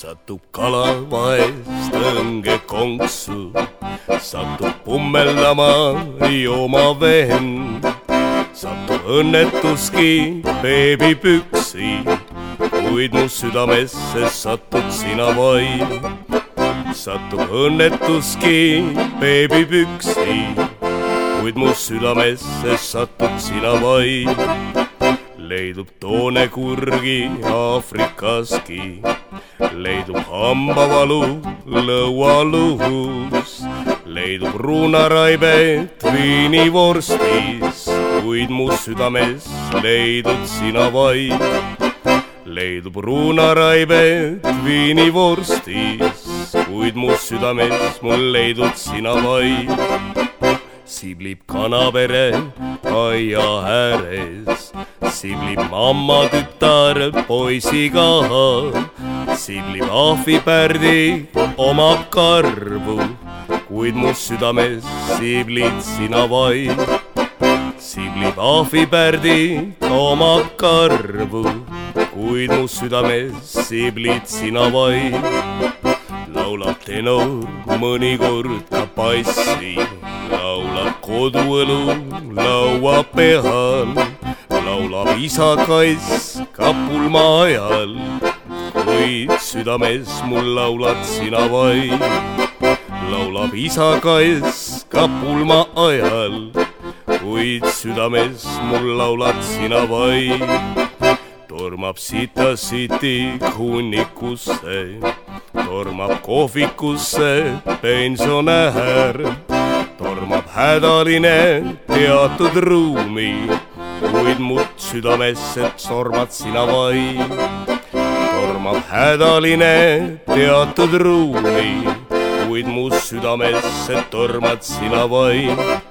satub kala vahest õngekonksu, satub pummeldama jooma vend, satub õnnetuski beebipüksi, kuid mu südamesse satud sina vaid. satub õnnetuski beebipüksi, kuid mu südamesse satud sina vaid leidub toonekurgi Aafrikaski, leidub hambavalu lõualuhus, leidub ruunaraibet viinivorstis, kuid mu südames leidud sina vaid. leidub ruunaraibet viinivorstis, kuid mu südames mul leidud sina vaid siblib kanapere aia ääres, siblib mamma tütar poisiga, siblib ahvipärdi omab karvu, kuid mu südames siblid sina vaid. siblib ahvipärdi omab karvu, kuid mu südames siblid sina vaid. Laulab tenor mõnikord ka bassi, laulab koduõlu laua peal, laulab isa kass ka pulma ajal, kuid südames mul laulad sina vaid. laulab isa kass ka pulma ajal, kuid südames mul laulad sina vaid tormab sita-siti hunnikusse tormab kohvikusse pensionär, hädaline teatud ruumi, kuid mut südamesse tormad sina vaid. tormab hädaline teatud ruumi, kuid mu südamesse tormad sina vaid